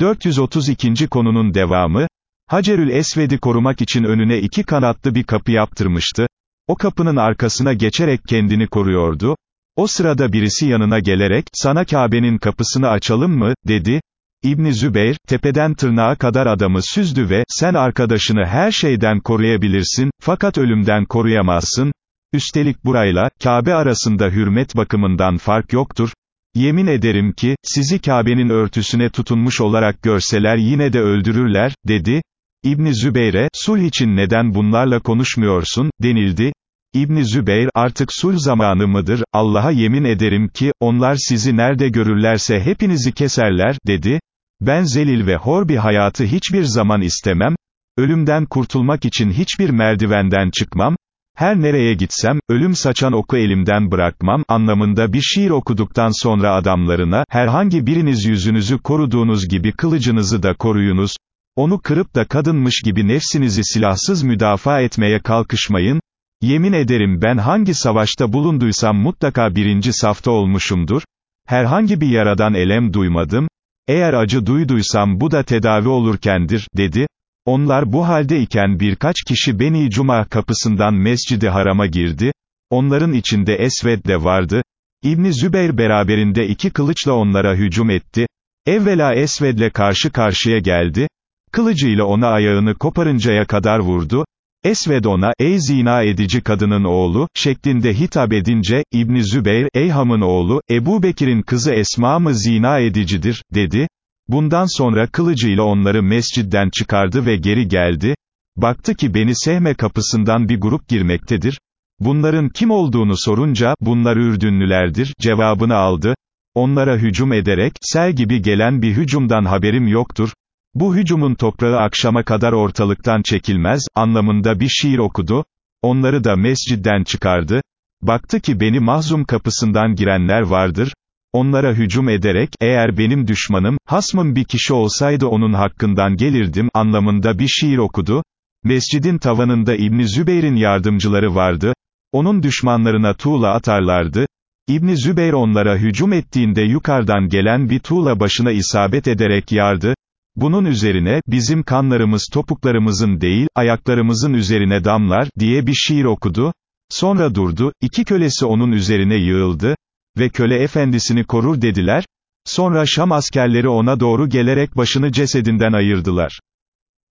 432. konunun devamı, Hacerül Esved'i korumak için önüne iki kanatlı bir kapı yaptırmıştı, o kapının arkasına geçerek kendini koruyordu, o sırada birisi yanına gelerek, sana Kabe'nin kapısını açalım mı, dedi, İbni Zübeyr, tepeden tırnağa kadar adamı süzdü ve, sen arkadaşını her şeyden koruyabilirsin, fakat ölümden koruyamazsın, üstelik burayla, Kabe arasında hürmet bakımından fark yoktur, yemin ederim ki, sizi Kabe'nin örtüsüne tutunmuş olarak görseler yine de öldürürler, dedi, İbni Zübeyre, sulh için neden bunlarla konuşmuyorsun, denildi, İbni Zübeyr, artık sulh zamanı mıdır, Allah'a yemin ederim ki, onlar sizi nerede görürlerse hepinizi keserler, dedi, ben zelil ve hor bir hayatı hiçbir zaman istemem, ölümden kurtulmak için hiçbir merdivenden çıkmam, her nereye gitsem, ölüm saçan oku elimden bırakmam, anlamında bir şiir okuduktan sonra adamlarına, herhangi biriniz yüzünüzü koruduğunuz gibi kılıcınızı da koruyunuz, onu kırıp da kadınmış gibi nefsinizi silahsız müdafaa etmeye kalkışmayın, yemin ederim ben hangi savaşta bulunduysam mutlaka birinci safta olmuşumdur, herhangi bir yaradan elem duymadım, eğer acı duyduysam bu da tedavi olurkendir, dedi, onlar bu halde iken birkaç kişi Beni Cuma kapısından Mescid-i Haram'a girdi, onların içinde Esved de vardı, İbni Zübeyr beraberinde iki kılıçla onlara hücum etti, evvela Esved'le karşı karşıya geldi, kılıcıyla ona ayağını koparıncaya kadar vurdu, Esved ona, ey zina edici kadının oğlu, şeklinde hitap edince, İbni Zübeyr, ey Ham'ın oğlu, Ebu Bekir'in kızı Esma mı zina edicidir, dedi, bundan sonra kılıcıyla onları mescidden çıkardı ve geri geldi, baktı ki beni Sehme kapısından bir grup girmektedir, bunların kim olduğunu sorunca, bunlar Ürdünlülerdir, cevabını aldı, onlara hücum ederek, sel gibi gelen bir hücumdan haberim yoktur, bu hücumun toprağı akşama kadar ortalıktan çekilmez, anlamında bir şiir okudu, onları da mescidden çıkardı, baktı ki beni mahzum kapısından girenler vardır, onlara hücum ederek, eğer benim düşmanım, hasmım bir kişi olsaydı onun hakkından gelirdim, anlamında bir şiir okudu, mescidin tavanında İbni Zübeyr'in yardımcıları vardı, onun düşmanlarına tuğla atarlardı, İbni Zübeyr onlara hücum ettiğinde yukarıdan gelen bir tuğla başına isabet ederek yardı, bunun üzerine, bizim kanlarımız topuklarımızın değil, ayaklarımızın üzerine damlar, diye bir şiir okudu, sonra durdu, iki kölesi onun üzerine yığıldı, ve köle efendisini korur dediler, sonra Şam askerleri ona doğru gelerek başını cesedinden ayırdılar.